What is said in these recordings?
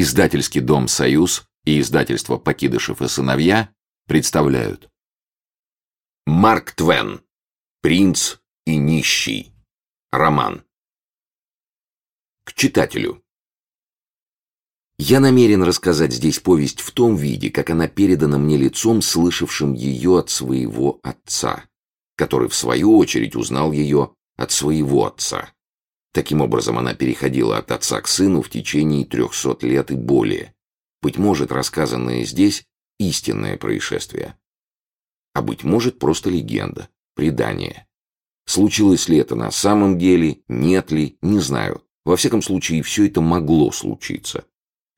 Издательский дом «Союз» и издательство «Покидышев и сыновья» представляют. Марк Твен. «Принц и нищий» Роман. К читателю. Я намерен рассказать здесь повесть в том виде, как она передана мне лицом, слышавшим ее от своего отца, который, в свою очередь, узнал ее от своего отца. Таким образом, она переходила от отца к сыну в течение трехсот лет и более. Быть может, рассказанное здесь – истинное происшествие. А быть может, просто легенда, предание. Случилось ли это на самом деле, нет ли, не знаю. Во всяком случае, все это могло случиться.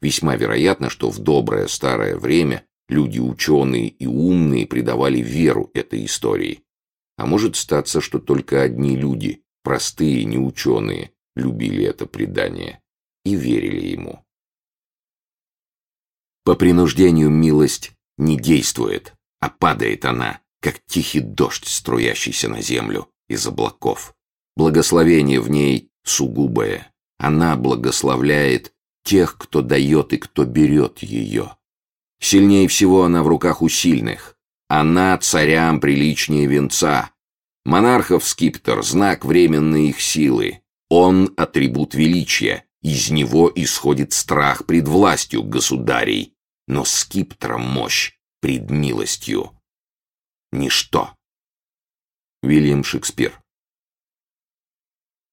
Весьма вероятно, что в доброе старое время люди ученые и умные придавали веру этой истории. А может статься, что только одни люди, простые неученые, любили это предание и верили ему. По принуждению милость не действует, а падает она, как тихий дождь, струящийся на землю из облаков. Благословение в ней сугубое. Она благословляет тех, кто дает и кто берет ее. Сильнее всего она в руках у сильных. Она царям приличнее венца, Монархов скиптор – знак временной их силы. Он – атрибут величия. Из него исходит страх пред властью государей. Но скиптра мощь пред милостью. Ничто. Вильям Шекспир.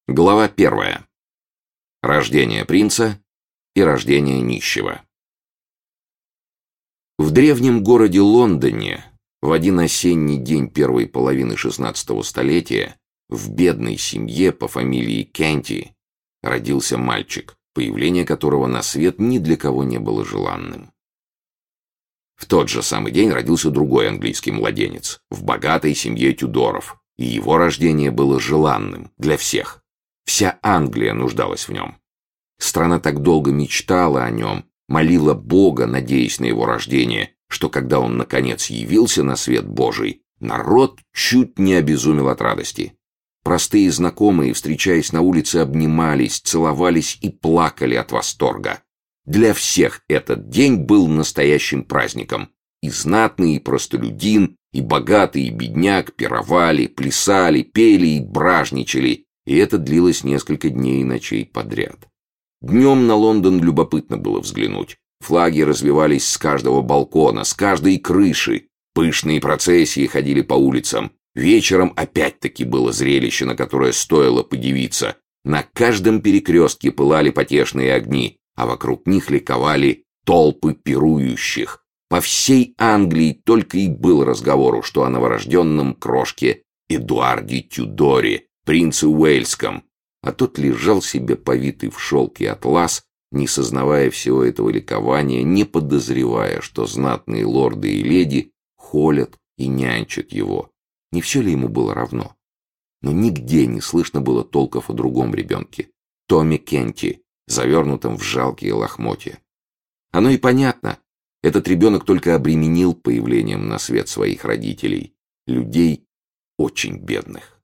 Глава первая. Рождение принца и рождение нищего. В древнем городе Лондоне в один осенний день первой половины XVI столетия в бедной семье по фамилии Кенти родился мальчик, появление которого на свет ни для кого не было желанным. В тот же самый день родился другой английский младенец в богатой семье Тюдоров, и его рождение было желанным для всех. Вся Англия нуждалась в нем. Страна так долго мечтала о нем, молила Бога, надеясь на его рождение, что когда он, наконец, явился на свет Божий, народ чуть не обезумел от радости. Простые знакомые, встречаясь на улице, обнимались, целовались и плакали от восторга. Для всех этот день был настоящим праздником. И знатный, и простолюдин, и богатый, и бедняк пировали, плясали, пели и бражничали, и это длилось несколько дней и ночей подряд. Днем на Лондон любопытно было взглянуть. Флаги развивались с каждого балкона, с каждой крыши. Пышные процессии ходили по улицам. Вечером опять-таки было зрелище, на которое стоило подивиться. На каждом перекрестке пылали потешные огни, а вокруг них ликовали толпы пирующих. По всей Англии только и был разговору, что о новорожденном крошке Эдуарде Тюдоре, принце Уэльском, а тот лежал себе повитый в шелк и атлас, не сознавая всего этого ликования, не подозревая, что знатные лорды и леди холят и нянчат его. Не все ли ему было равно? Но нигде не слышно было толков о другом ребенке, Томми Кенти, завернутом в жалкие лохмотья. Оно и понятно. Этот ребенок только обременил появлением на свет своих родителей, людей очень бедных.